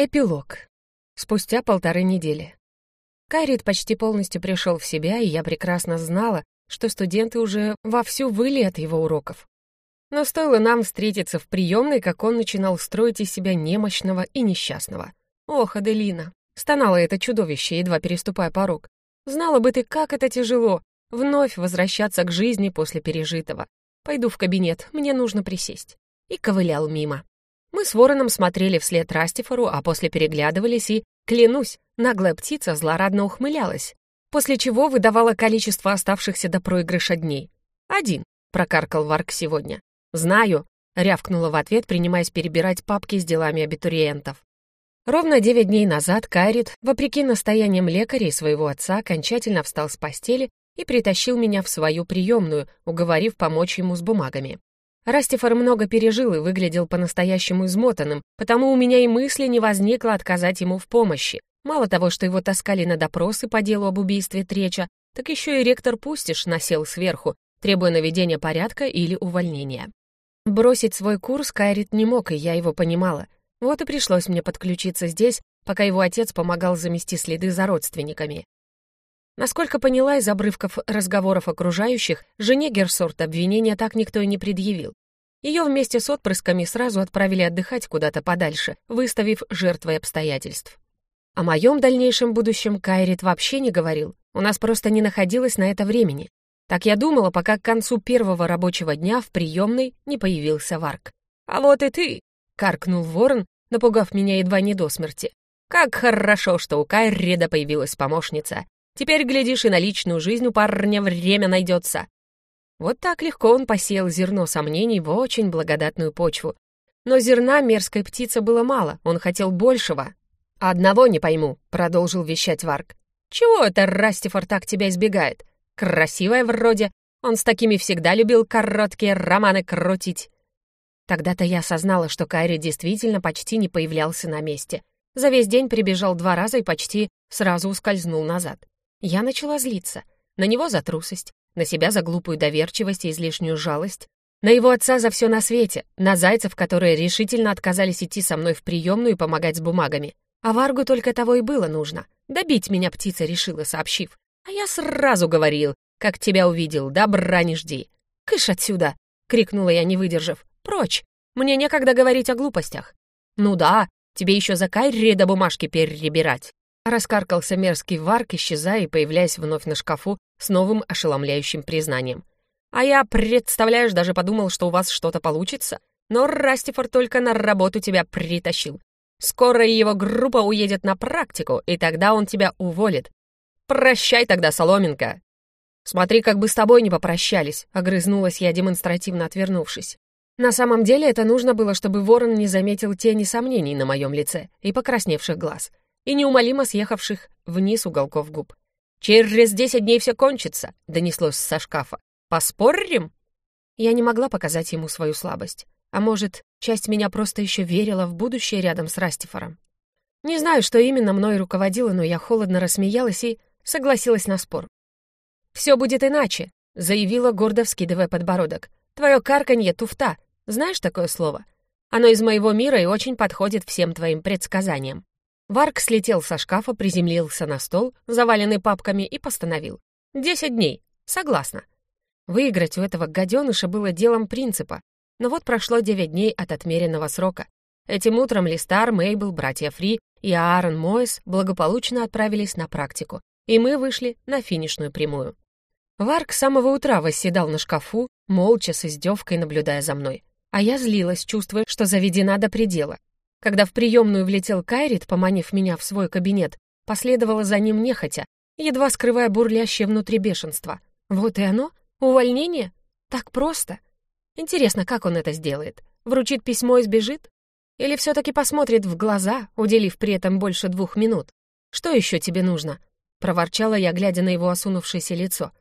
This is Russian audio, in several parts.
Эпилог. Спустя полторы недели. Кайрит почти полностью пришел в себя, и я прекрасно знала, что студенты уже вовсю выли от его уроков. Но стоило нам встретиться в приемной, как он начинал строить из себя немощного и несчастного. «Ох, Аделина!» — стонало это чудовище, едва переступая порог. «Знала бы ты, как это тяжело, вновь возвращаться к жизни после пережитого. Пойду в кабинет, мне нужно присесть». И ковылял мимо. Мы с вороном смотрели вслед Растифору, а после переглядывались и, клянусь, наглая птица злорадно ухмылялась, после чего выдавала количество оставшихся до проигрыша дней. «Один», — прокаркал Варк сегодня. «Знаю», — рявкнула в ответ, принимаясь перебирать папки с делами абитуриентов. Ровно девять дней назад Кайрит, вопреки настояниям лекаря и своего отца, окончательно встал с постели и притащил меня в свою приемную, уговорив помочь ему с бумагами. Растифор много пережил и выглядел по-настоящему измотанным, потому у меня и мысли не возникло отказать ему в помощи. Мало того, что его таскали на допросы по делу об убийстве Треча, так еще и ректор Пустиш насел сверху, требуя наведения порядка или увольнения. Бросить свой курс Кайрит не мог, и я его понимала. Вот и пришлось мне подключиться здесь, пока его отец помогал замести следы за родственниками. Насколько поняла из обрывков разговоров окружающих, жене Герсорт обвинения так никто и не предъявил. Ее вместе с отпрысками сразу отправили отдыхать куда-то подальше, выставив жертвой обстоятельств. О моем дальнейшем будущем Кайрит вообще не говорил, у нас просто не находилось на это времени. Так я думала, пока к концу первого рабочего дня в приемной не появился Варк. «А вот и ты!» — каркнул ворон, напугав меня едва не до смерти. «Как хорошо, что у Кайрида появилась помощница. Теперь, глядишь, и на личную жизнь у парня время найдется. Вот так легко он посеял зерно сомнений в очень благодатную почву. Но зерна мерзкой птицы было мало, он хотел большего. «Одного не пойму», — продолжил вещать Варк. «Чего это Растифор так тебя избегает? Красивая вроде. Он с такими всегда любил короткие романы крутить». Тогда-то я осознала, что Кайри действительно почти не появлялся на месте. За весь день прибежал два раза и почти сразу ускользнул назад. Я начала злиться. На него за трусость, на себя за глупую доверчивость и излишнюю жалость, на его отца за все на свете, на зайцев, которые решительно отказались идти со мной в приемную и помогать с бумагами. А Варгу только того и было нужно. Добить меня птица решила, сообщив. А я сразу говорил, как тебя увидел, добра не жди. «Кыш отсюда!» — крикнула я, не выдержав. «Прочь! Мне некогда говорить о глупостях». «Ну да, тебе еще за Кайри до бумажки перебирать». Раскаркался мерзкий варк, исчезая и появляясь вновь на шкафу с новым ошеломляющим признанием. «А я, представляешь, даже подумал, что у вас что-то получится. Но Растифор только на работу тебя притащил. Скоро его группа уедет на практику, и тогда он тебя уволит. Прощай тогда, соломинка!» «Смотри, как бы с тобой не попрощались», — огрызнулась я, демонстративно отвернувшись. На самом деле это нужно было, чтобы ворон не заметил тени сомнений на моем лице и покрасневших глаз и неумолимо съехавших вниз уголков губ. «Через десять дней все кончится», — донеслось со шкафа. «Поспорим?» Я не могла показать ему свою слабость. А может, часть меня просто еще верила в будущее рядом с Растифором. Не знаю, что именно мной руководило, но я холодно рассмеялась и согласилась на спор. «Все будет иначе», — заявила, гордо вскидывая подбородок. «Твое карканье — туфта. Знаешь такое слово? Оно из моего мира и очень подходит всем твоим предсказаниям. Варк слетел со шкафа, приземлился на стол, заваленный папками, и постановил. «Десять дней. Согласна». Выиграть у этого гаденыша было делом принципа. Но вот прошло девять дней от отмеренного срока. Этим утром Листар, Мейбл, братья Фри и Аарон Моэс благополучно отправились на практику, и мы вышли на финишную прямую. Варк с самого утра восседал на шкафу, молча с издевкой наблюдая за мной. А я злилась, чувствуя, что заведена до предела. Когда в приемную влетел Кайрит, поманив меня в свой кабинет, последовала за ним нехотя, едва скрывая бурлящее внутри бешенство. Вот и оно? Увольнение? Так просто? Интересно, как он это сделает? Вручит письмо и сбежит? Или все-таки посмотрит в глаза, уделив при этом больше двух минут? Что еще тебе нужно? Проворчала я, глядя на его осунувшееся лицо.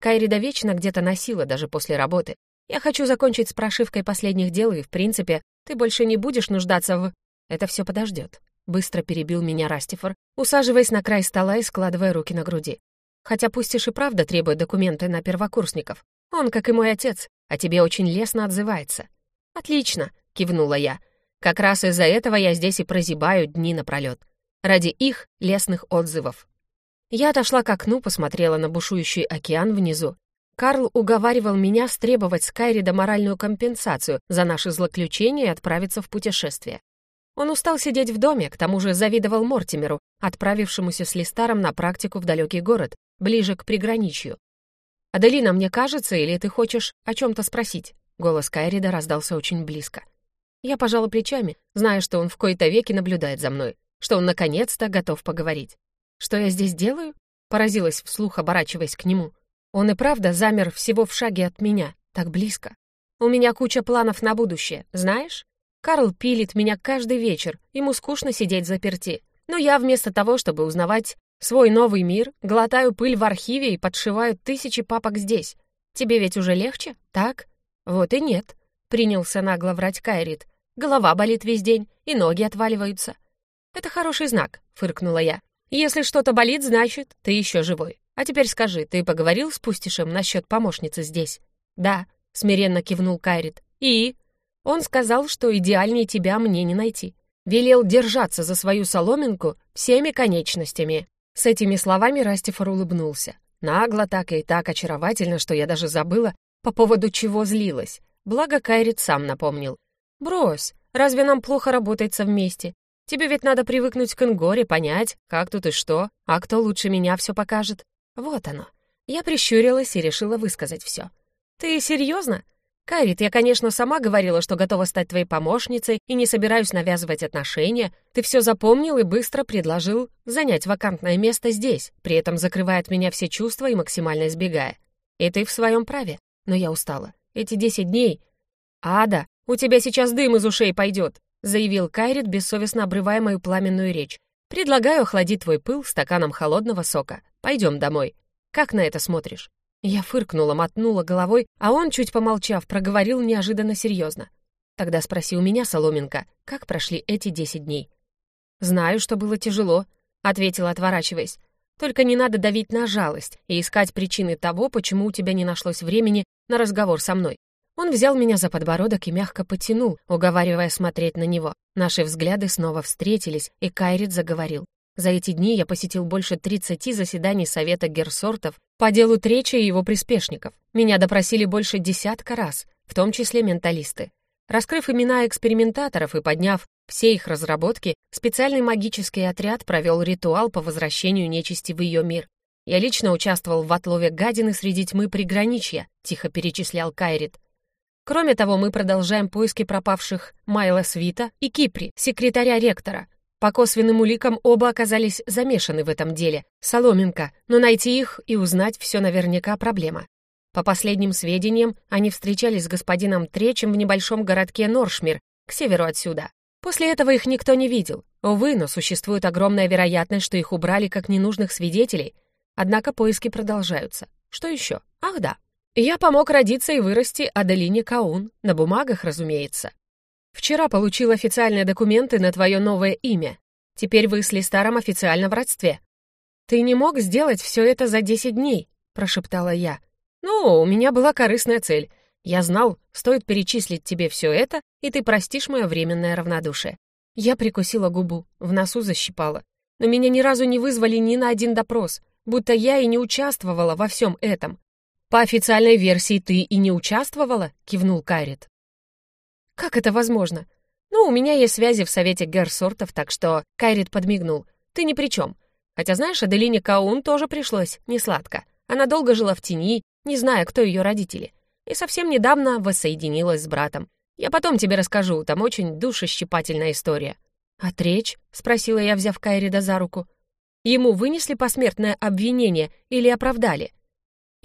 Кайрида вечно где-то носила, даже после работы. Я хочу закончить с прошивкой последних дел и, в принципе, ты больше не будешь нуждаться в... Это все подождет. Быстро перебил меня Растифор, усаживаясь на край стола и складывая руки на груди. Хотя пусть и правда требует документы на первокурсников. Он, как и мой отец, о тебе очень лестно отзывается. «Отлично», — кивнула я. Как раз из-за этого я здесь и прозябаю дни напролет. Ради их лестных отзывов. Я отошла к окну, посмотрела на бушующий океан внизу. Карл уговаривал меня стребовать с Кайрида моральную компенсацию за наше злоключение и отправиться в путешествие. Он устал сидеть в доме, к тому же завидовал Мортимеру, отправившемуся с Листаром на практику в далекий город, ближе к приграничью. «Аделина, мне кажется, или ты хочешь о чем-то спросить?» Голос Кайрида раздался очень близко. Я пожала плечами, зная, что он в кои-то веки наблюдает за мной, что он наконец-то готов поговорить. «Что я здесь делаю?» Поразилась вслух, оборачиваясь к нему. Он и правда замер всего в шаге от меня, так близко. «У меня куча планов на будущее, знаешь? Карл пилит меня каждый вечер, ему скучно сидеть заперти. Но я вместо того, чтобы узнавать свой новый мир, глотаю пыль в архиве и подшиваю тысячи папок здесь. Тебе ведь уже легче, так? Вот и нет. Принялся нагло врать Кайрит. Голова болит весь день, и ноги отваливаются. Это хороший знак, фыркнула я. Если что-то болит, значит, ты еще живой. А теперь скажи, ты поговорил с Пустишем насчет помощницы здесь? Да, смиренно кивнул Кайрит. И? Он сказал, что идеальнее тебя мне не найти. Велел держаться за свою соломинку всеми конечностями. С этими словами Растифор улыбнулся. Нагло так и так очаровательно, что я даже забыла, по поводу чего злилась. Благо Кайрит сам напомнил. «Брось, разве нам плохо работается вместе? Тебе ведь надо привыкнуть к Ингоре, понять, как тут и что, а кто лучше меня все покажет. Вот оно». Я прищурилась и решила высказать все. «Ты серьезно? «Кайрит, я, конечно, сама говорила, что готова стать твоей помощницей и не собираюсь навязывать отношения. Ты все запомнил и быстро предложил занять вакантное место здесь, при этом закрывая от меня все чувства и максимально избегая. И ты в своем праве. Но я устала. Эти десять дней... «Ада, у тебя сейчас дым из ушей пойдет», заявил Кайрит, бессовестно обрывая мою пламенную речь. «Предлагаю охладить твой пыл стаканом холодного сока. Пойдем домой. Как на это смотришь?» Я фыркнула, мотнула головой, а он, чуть помолчав, проговорил неожиданно серьезно. Тогда спроси у меня, Соломенко, как прошли эти десять дней? «Знаю, что было тяжело», — ответила, отворачиваясь. «Только не надо давить на жалость и искать причины того, почему у тебя не нашлось времени на разговор со мной». Он взял меня за подбородок и мягко потянул, уговаривая смотреть на него. Наши взгляды снова встретились, и Кайрит заговорил. За эти дни я посетил больше 30 заседаний Совета Герсортов по делу Треча и его приспешников. Меня допросили больше десятка раз, в том числе менталисты. Раскрыв имена экспериментаторов и подняв все их разработки, специальный магический отряд провел ритуал по возвращению нечисти в ее мир. Я лично участвовал в отлове гадины среди тьмы приграничья, тихо перечислял Кайрит. Кроме того, мы продолжаем поиски пропавших Майла Свита и Кипри, секретаря ректора, по косвенным уликам оба оказались замешаны в этом деле. Соломенко, но найти их и узнать все наверняка проблема. По последним сведениям, они встречались с господином Тречем в небольшом городке Норшмир, к северу отсюда. После этого их никто не видел. Увы, но существует огромная вероятность, что их убрали как ненужных свидетелей. Однако поиски продолжаются. Что еще? Ах да. Я помог родиться и вырасти Аделине Каун. На бумагах, разумеется. Вчера получил официальные документы на твое новое имя. Теперь вы с Листаром официально в родстве. Ты не мог сделать все это за десять дней, прошептала я. Ну, у меня была корыстная цель. Я знал, стоит перечислить тебе все это, и ты простишь мое временное равнодушие. Я прикусила губу, в носу защипала. Но меня ни разу не вызвали ни на один допрос, будто я и не участвовала во всем этом. «По официальной версии ты и не участвовала?» — кивнул Карит. «Как это возможно?» «Ну, у меня есть связи в совете Герсортов, так что...» Кайрит подмигнул. «Ты ни при чем. Хотя, знаешь, Аделине Каун тоже пришлось несладко. Она долго жила в тени, не зная, кто ее родители. И совсем недавно воссоединилась с братом. Я потом тебе расскажу, там очень душещипательная история». «Отречь?» — спросила я, взяв Кайрида за руку. «Ему вынесли посмертное обвинение или оправдали?»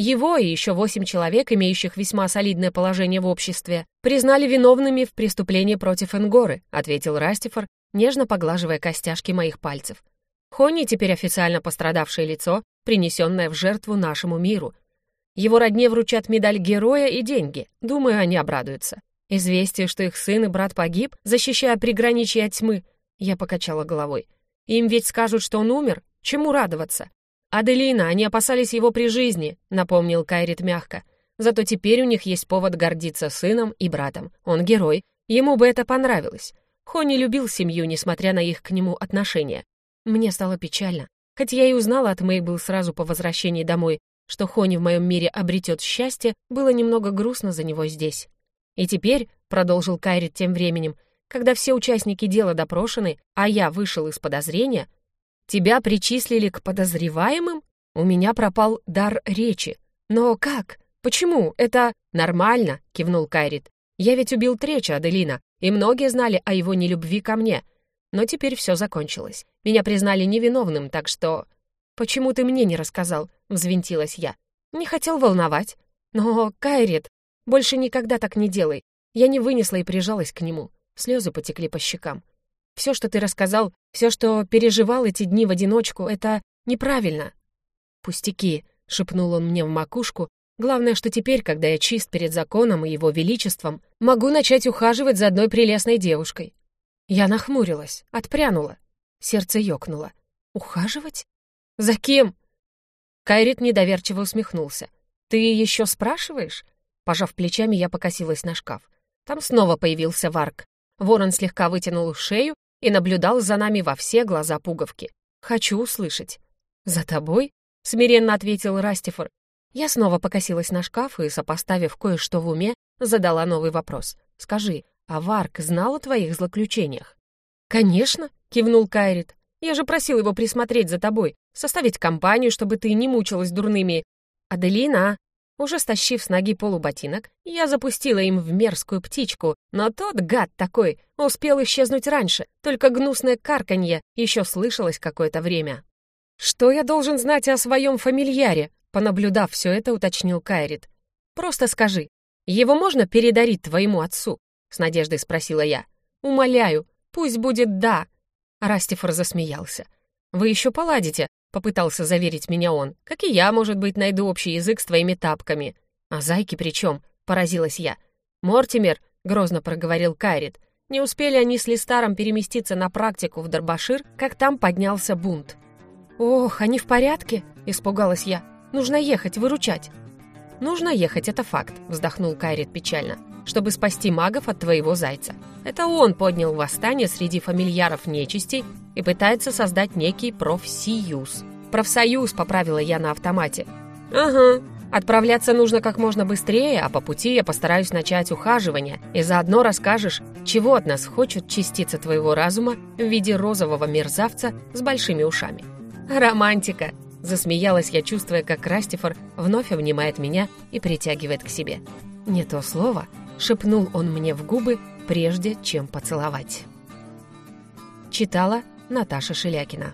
Его и еще восемь человек, имеющих весьма солидное положение в обществе, признали виновными в преступлении против Энгоры, ответил Растифор, нежно поглаживая костяшки моих пальцев. Хонни теперь официально пострадавшее лицо, принесенное в жертву нашему миру. Его родне вручат медаль героя и деньги. Думаю, они обрадуются. Известие, что их сын и брат погиб, защищая приграничье от тьмы, я покачала головой. Им ведь скажут, что он умер. Чему радоваться? «Аделина, они опасались его при жизни», — напомнил Кайрит мягко. «Зато теперь у них есть повод гордиться сыном и братом. Он герой. Ему бы это понравилось. Хони любил семью, несмотря на их к нему отношения. Мне стало печально. Хоть я и узнала от Мейбл сразу по возвращении домой, что Хони в моем мире обретет счастье, было немного грустно за него здесь. И теперь, — продолжил Кайрит тем временем, когда все участники дела допрошены, а я вышел из подозрения, тебя причислили к подозреваемым? У меня пропал дар речи. Но как? Почему? Это нормально, кивнул Кайрит. Я ведь убил Треча, Аделина, и многие знали о его нелюбви ко мне. Но теперь все закончилось. Меня признали невиновным, так что... «Почему ты мне не рассказал?» — взвинтилась я. «Не хотел волновать. Но, Кайрит, больше никогда так не делай. Я не вынесла и прижалась к нему. Слезы потекли по щекам. Все, что ты рассказал, все, что переживал эти дни в одиночку, это неправильно. «Пустяки», — шепнул он мне в макушку. «Главное, что теперь, когда я чист перед законом и его величеством, могу начать ухаживать за одной прелестной девушкой». Я нахмурилась, отпрянула. Сердце ёкнуло. «Ухаживать? За кем?» Кайрит недоверчиво усмехнулся. «Ты еще спрашиваешь?» Пожав плечами, я покосилась на шкаф. Там снова появился Варк. Ворон слегка вытянул шею и наблюдал за нами во все глаза пуговки. «Хочу услышать». «За тобой?» — смиренно ответил Растифор. Я снова покосилась на шкаф и, сопоставив кое-что в уме, задала новый вопрос. «Скажи, а Варк знал о твоих злоключениях?» «Конечно», — кивнул Кайрит. «Я же просил его присмотреть за тобой, составить компанию, чтобы ты не мучилась дурными...» «Аделина!» Уже стащив с ноги полуботинок, я запустила им в мерзкую птичку, но тот, гад такой, успел исчезнуть раньше, только гнусное карканье еще слышалось какое-то время. «Что я должен знать о своем фамильяре?» Понаблюдав все это, уточнил Кайрит. «Просто скажи, его можно передарить твоему отцу?» С надеждой спросила я. «Умоляю, пусть будет «да». Растифор засмеялся. «Вы еще поладите, — попытался заверить меня он. «Как и я, может быть, найду общий язык с твоими тапками». «А зайки при чем?» — поразилась я. «Мортимер», — грозно проговорил Кайрит, не успели они с Листаром переместиться на практику в Дарбашир, как там поднялся бунт. «Ох, они в порядке?» — испугалась я. «Нужно ехать, выручать». «Нужно ехать, это факт», — вздохнул Кайрит печально, «чтобы спасти магов от твоего зайца. Это он поднял восстание среди фамильяров нечисти и пытается создать некий профсоюз. «Профсоюз», — поправила я на автомате. «Ага. Отправляться нужно как можно быстрее, а по пути я постараюсь начать ухаживание, и заодно расскажешь, чего от нас хочет частица твоего разума в виде розового мерзавца с большими ушами». «Романтика!» — засмеялась я, чувствуя, как Растифор вновь обнимает меня и притягивает к себе. «Не то слово», — шепнул он мне в губы, прежде чем поцеловать. Читала Наташа Шелякина.